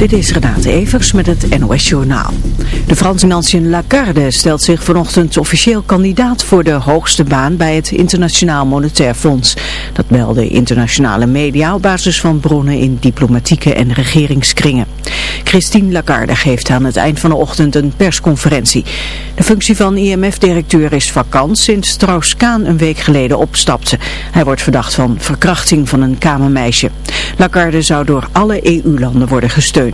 Dit is Renate Evers met het NOS Journaal. De Franse financiën Lagarde stelt zich vanochtend officieel kandidaat voor de hoogste baan bij het Internationaal Monetair Fonds. Dat melden internationale media op basis van bronnen in diplomatieke en regeringskringen. Christine Lagarde geeft aan het eind van de ochtend een persconferentie. De functie van IMF-directeur is vakant sinds Strauss-Kaan een week geleden opstapte. Hij wordt verdacht van verkrachting van een kamermeisje. Lagarde zou door alle EU-landen worden gesteund.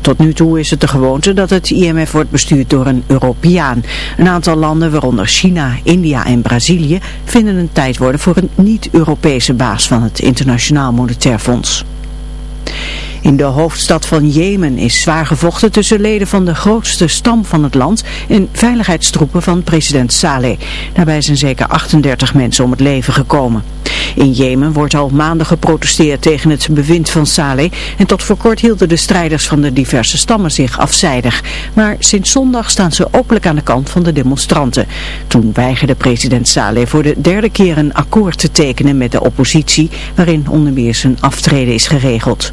Tot nu toe is het de gewoonte dat het IMF wordt bestuurd door een Europeaan. Een aantal landen, waaronder China, India en Brazilië, vinden een tijd worden voor een niet-Europese baas van het Internationaal Monetair Fonds. In de hoofdstad van Jemen is zwaar gevochten tussen leden van de grootste stam van het land en veiligheidstroepen van president Saleh. Daarbij zijn zeker 38 mensen om het leven gekomen. In Jemen wordt al maanden geprotesteerd tegen het bewind van Saleh en tot voor kort hielden de strijders van de diverse stammen zich afzijdig. Maar sinds zondag staan ze openlijk aan de kant van de demonstranten. Toen weigerde president Saleh voor de derde keer een akkoord te tekenen met de oppositie waarin onder meer zijn aftreden is geregeld.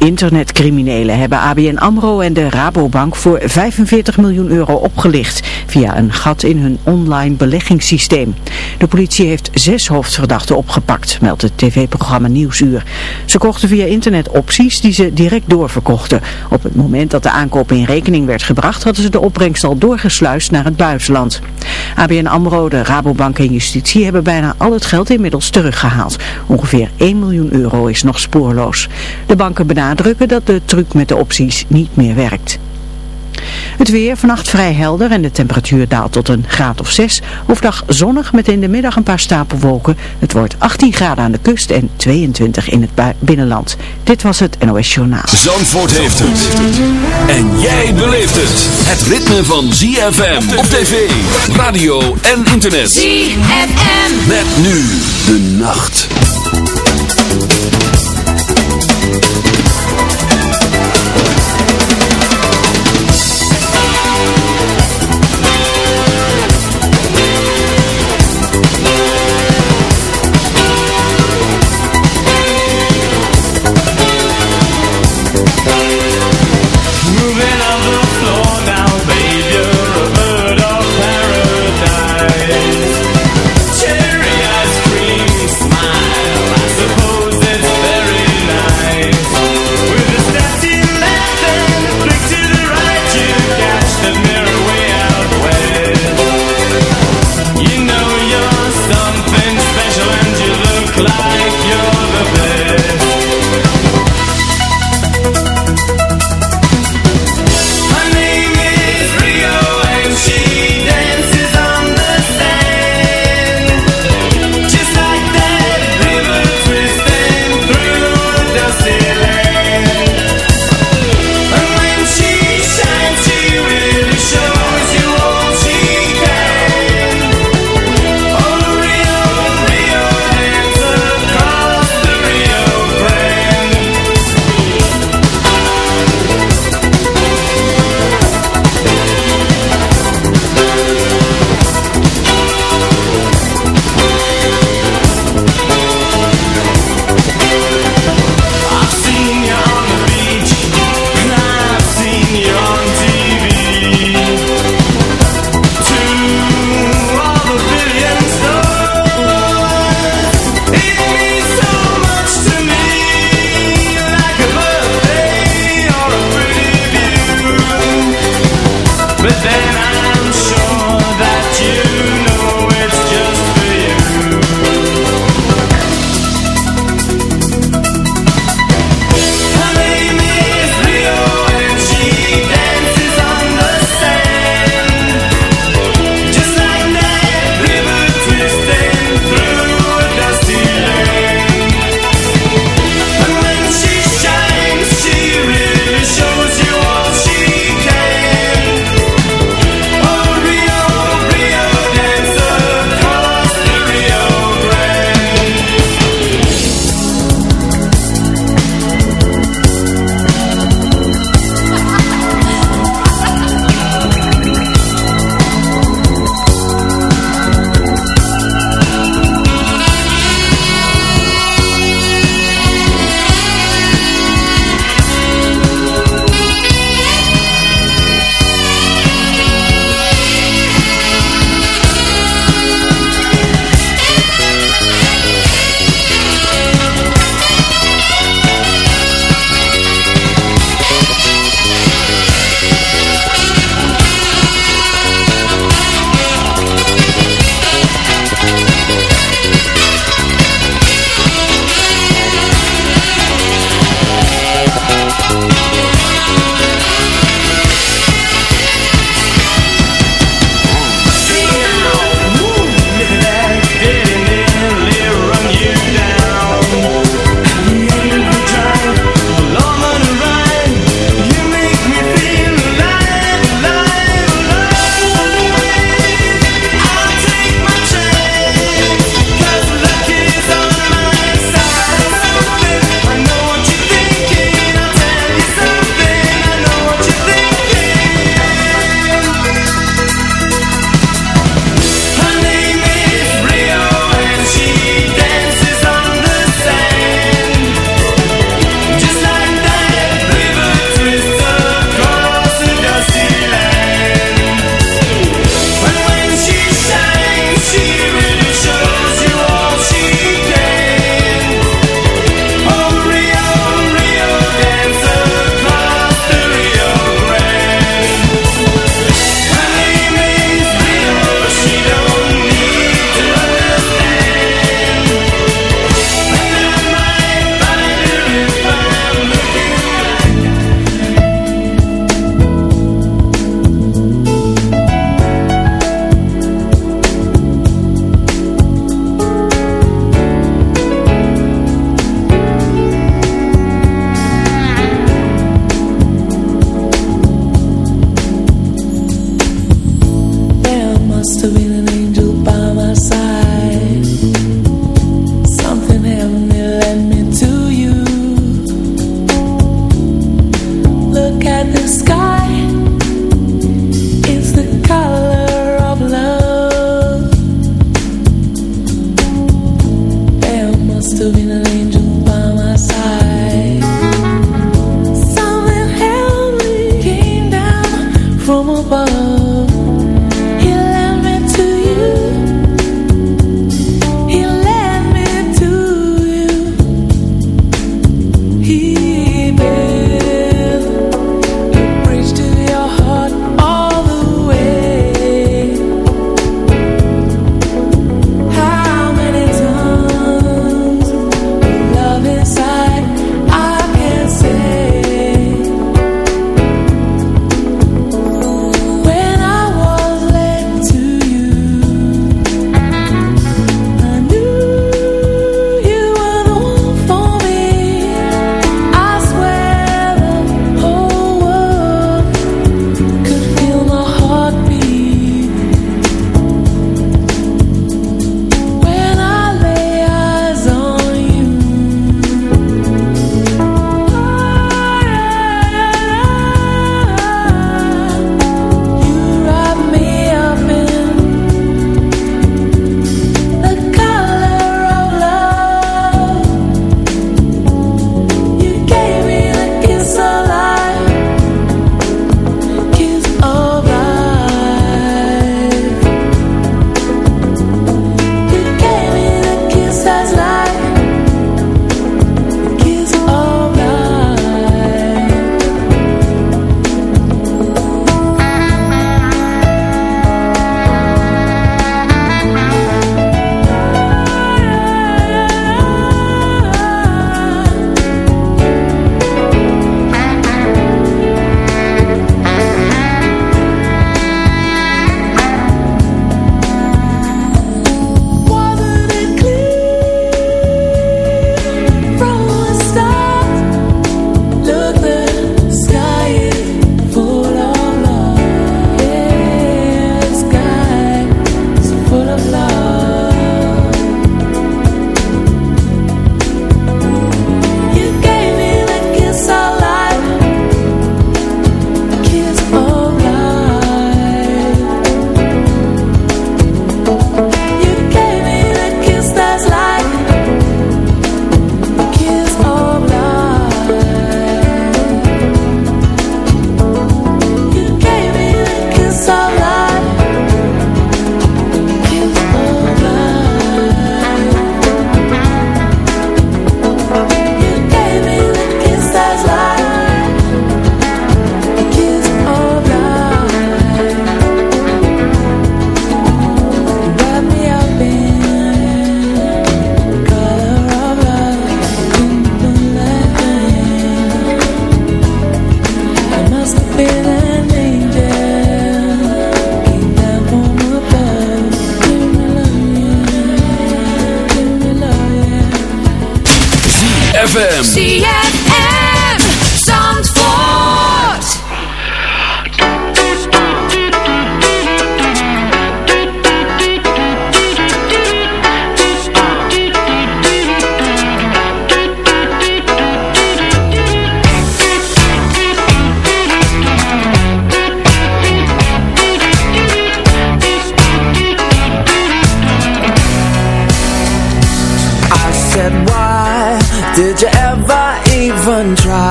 Internetcriminelen hebben ABN AMRO en de Rabobank voor 45 miljoen euro opgelicht via een gat in hun online beleggingssysteem. De politie heeft zes hoofdverdachten opgepakt, meldt het tv-programma Nieuwsuur. Ze kochten via internet opties die ze direct doorverkochten. Op het moment dat de aankoop in rekening werd gebracht hadden ze de opbrengst al doorgesluist naar het buitenland. ABN AMRO, de Rabobank en Justitie hebben bijna al het geld inmiddels teruggehaald. Ongeveer 1 miljoen euro is nog spoorloos. De banken benadrukken dat de truc met de opties niet meer werkt. Het weer vannacht vrij helder en de temperatuur daalt tot een graad of 6. Overdag zonnig met in de middag een paar stapelwolken. Het wordt 18 graden aan de kust en 22 in het binnenland. Dit was het NOS Journaal. Zandvoort heeft het. En jij beleeft het. Het ritme van ZFM op tv, radio en internet. ZFM. Met nu de nacht.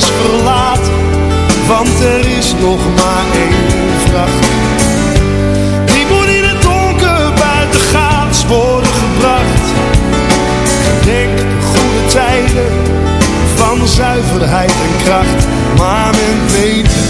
is want er is nog maar één vracht. Die moet in het donker buitengaats worden gebracht. Gedenk de goede tijden van zuiverheid en kracht, maar men weet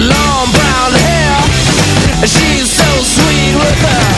Long brown hair. She's so sweet with her.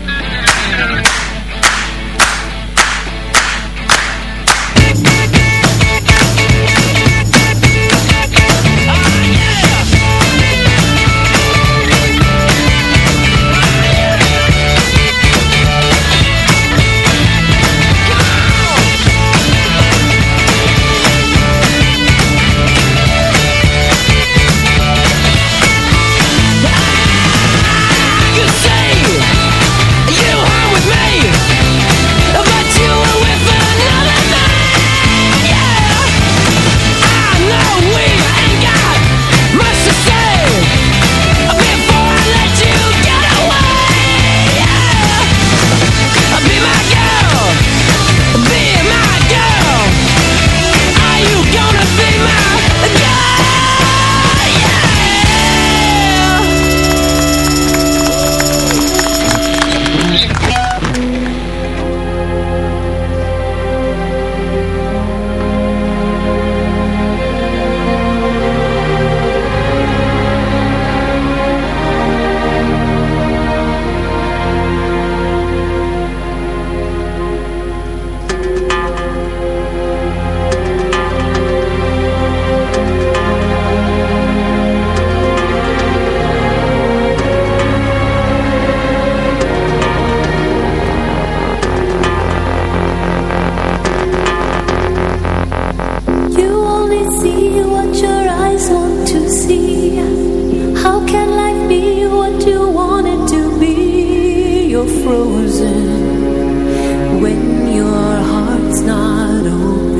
Frozen when your heart's not open.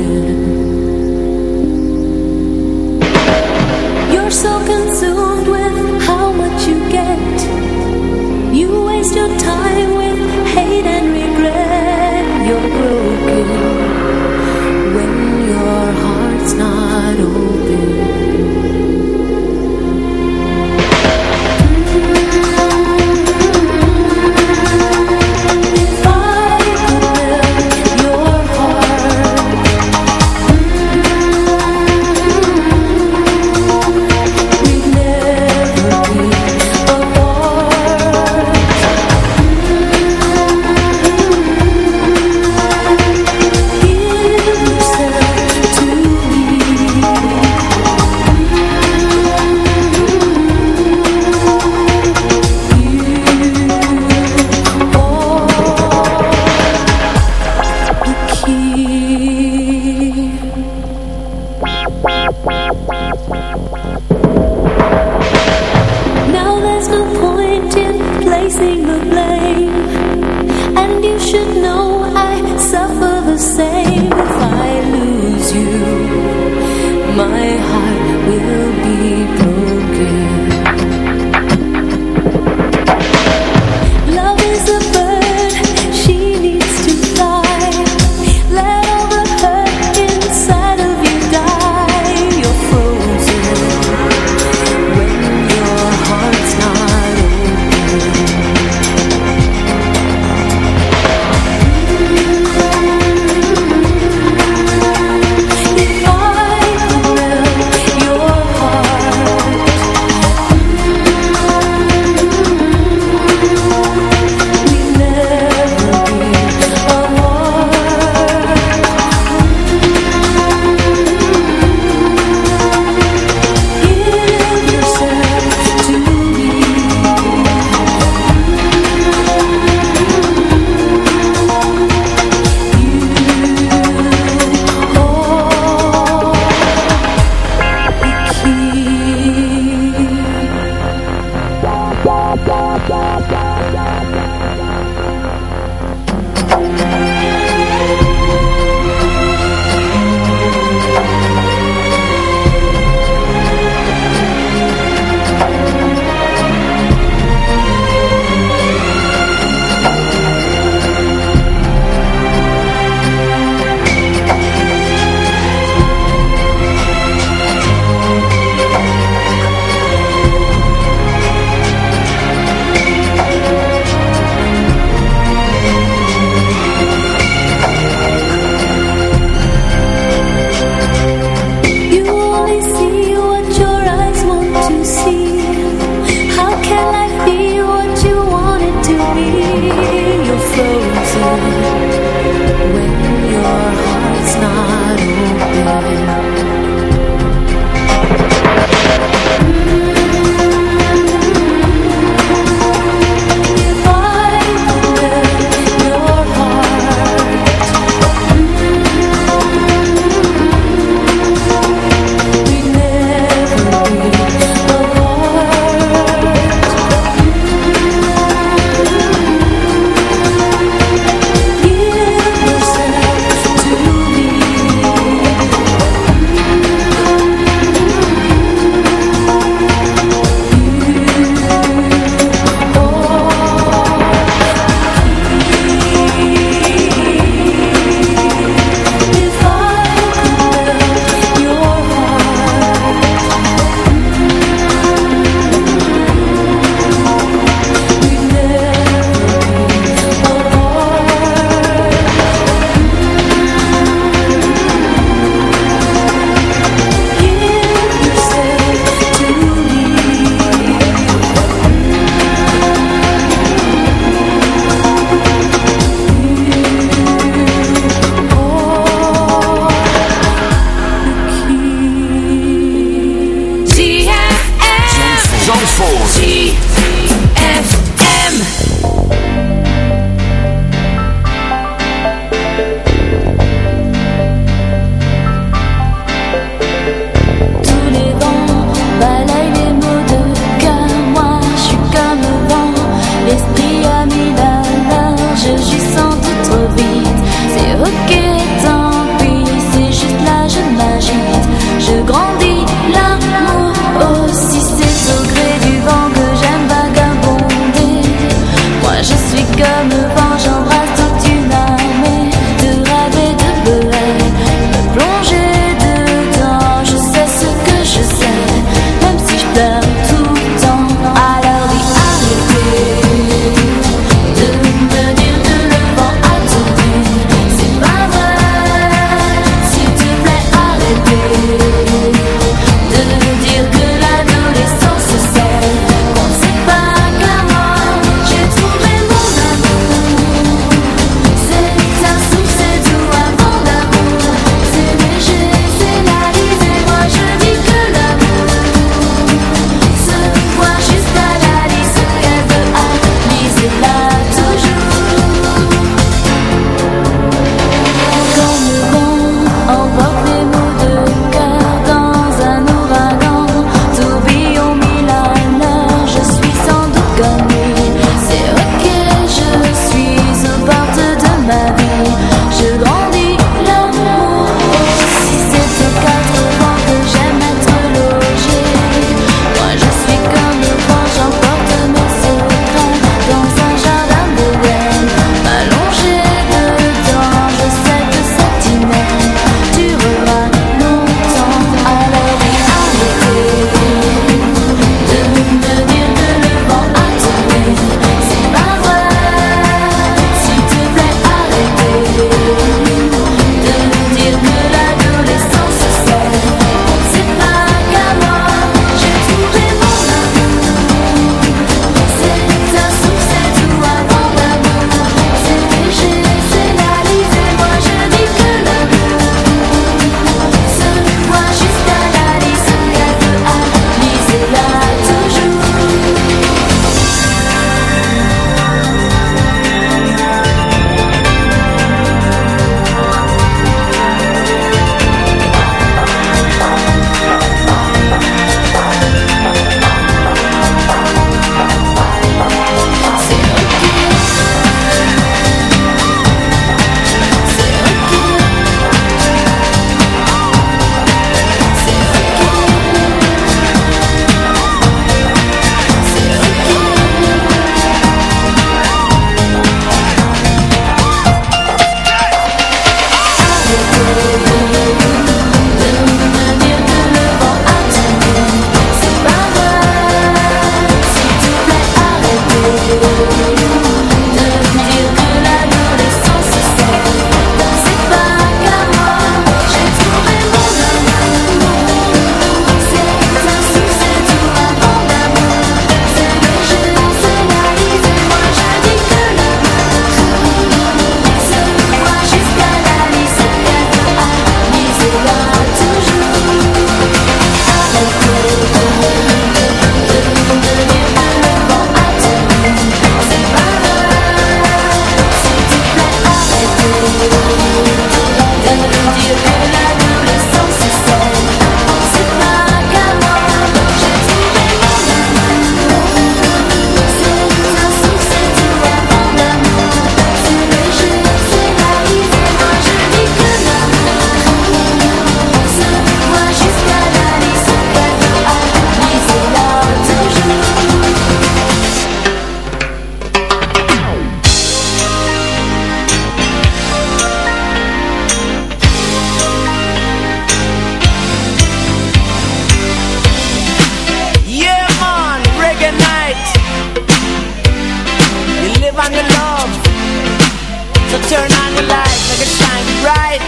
So turn on your lights make it shine bright.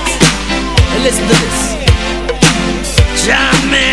And listen to this. John Man